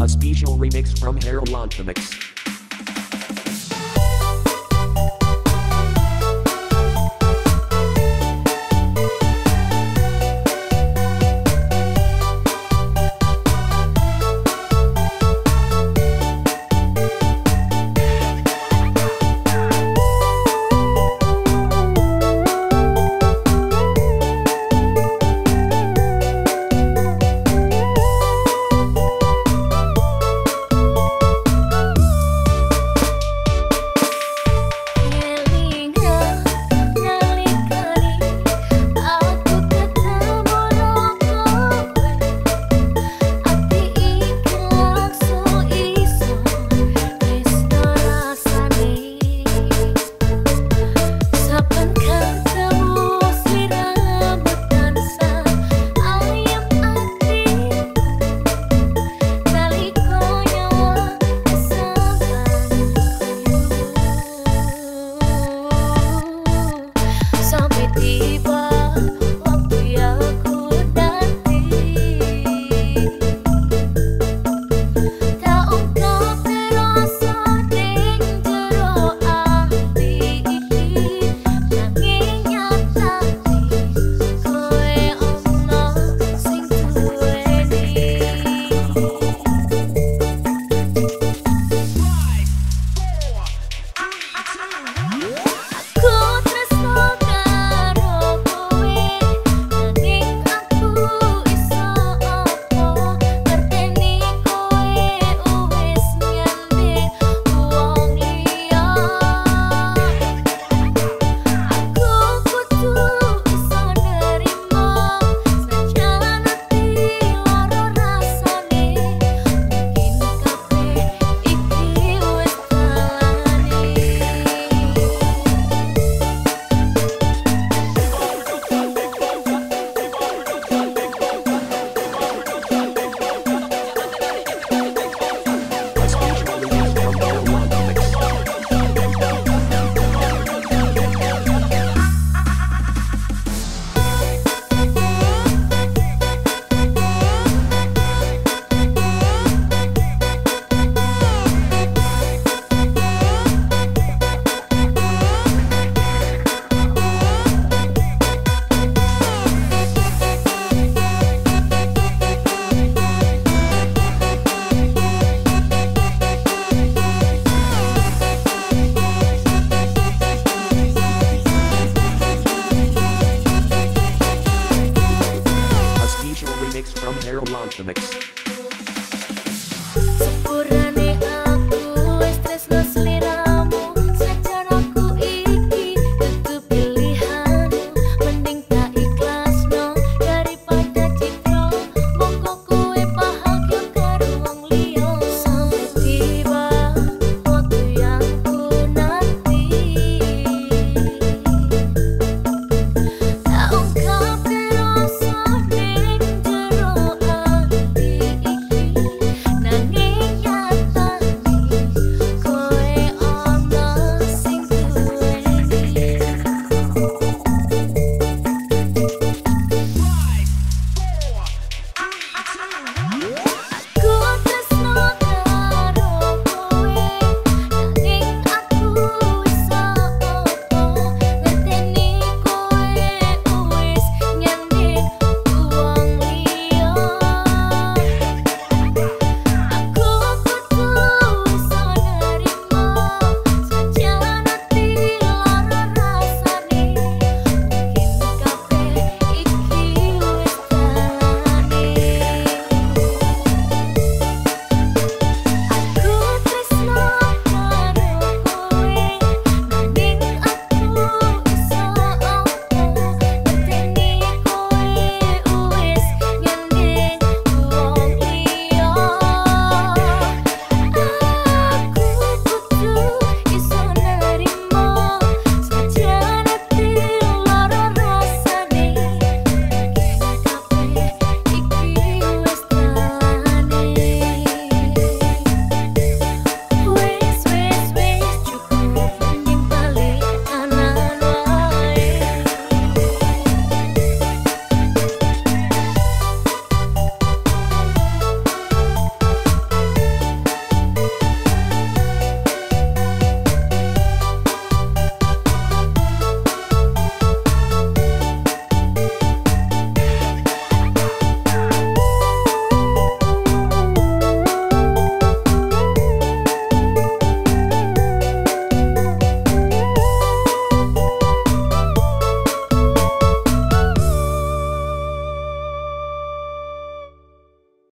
A special remix from Harold. the mix.